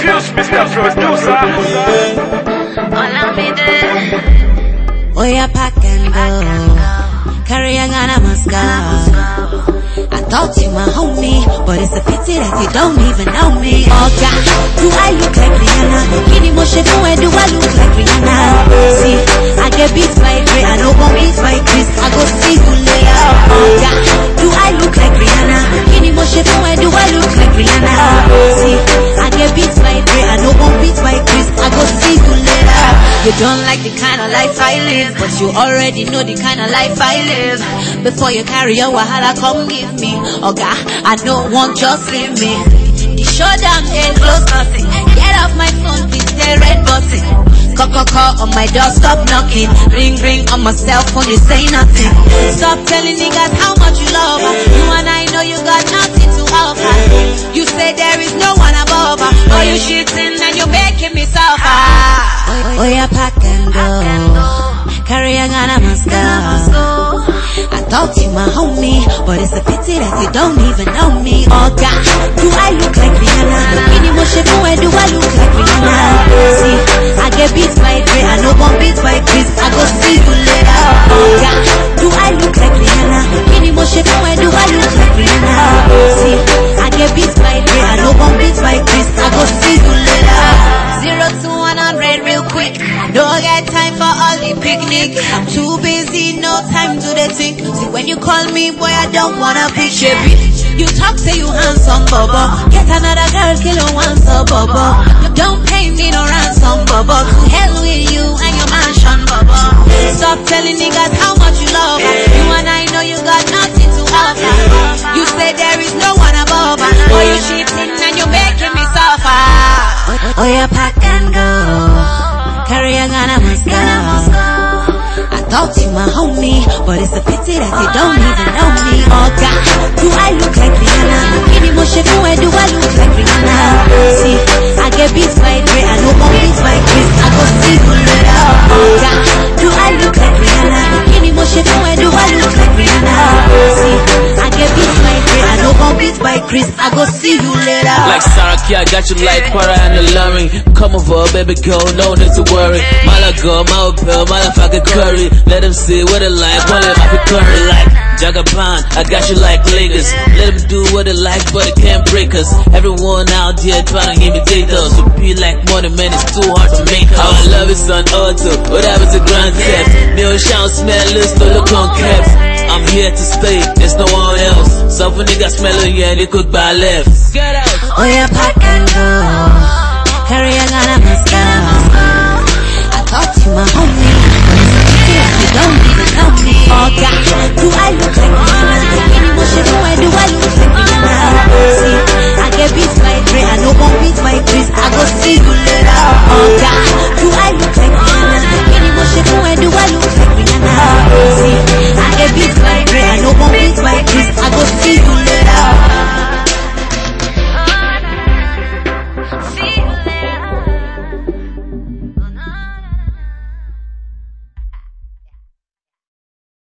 Fuse Mr. Producer. Pack and go. Carry a must go. I thought you my homie, but it's a pity that you don't even know me. Oh God, You don't like the kind of life I live, but you already know the kind of life I live. Before you carry your wahala, come give me. Oh God, I don't want just leave me. The showdown ain't close nothing. Get off my phone, please the red button. Call, call, call on my door, stop knocking. Ring, ring on my cell phone, you say nothing. Stop telling niggas how much you love. You and I know you got nothing to offer. Oh, yeah, pack and go. Carry a gun, I must go. I thought you my homie, but it's a pity that you don't even know me. Oh God, do I look like Rihanna? Ṣe fún ẹ, do I look like Rihanna? See, I quick. No get time for all the picnic. I'm too busy, no time to the think. See when you call me, boy, I don't wanna pick bitch. You talk, say you handsome, bubba. Get another girl, kill her once, so bubba. Don't pay me no ransom, bubba. To hell with you and your mansion, bubba. Stop telling niggas how much you love thought you my homie, but it's a pity that you don't even know me. Oh God, do I look like Rihanna? Kini mo ṣe fún ẹ, do I look like Rihanna? Chris. I go see you later. Like Saraki, I got you like para and alarming. Come over, baby girl, no need to worry. Malaga, my pill, motherfucker curry. Let them see what it like, one let my curry like. Jagaban, I got you like Lakers. Let them do what they like, but it can't break us. Everyone out there trying to give me us. To be like money, man, it's too hard to make us. Our love is on auto, what happens to grand theft? Neil Sean smell, let's look on caps. I'm here to stay, there's no one else. Some niggas smell it, yeah, they cook by left. Get out. Oh yeah, pack and go. Carry a I must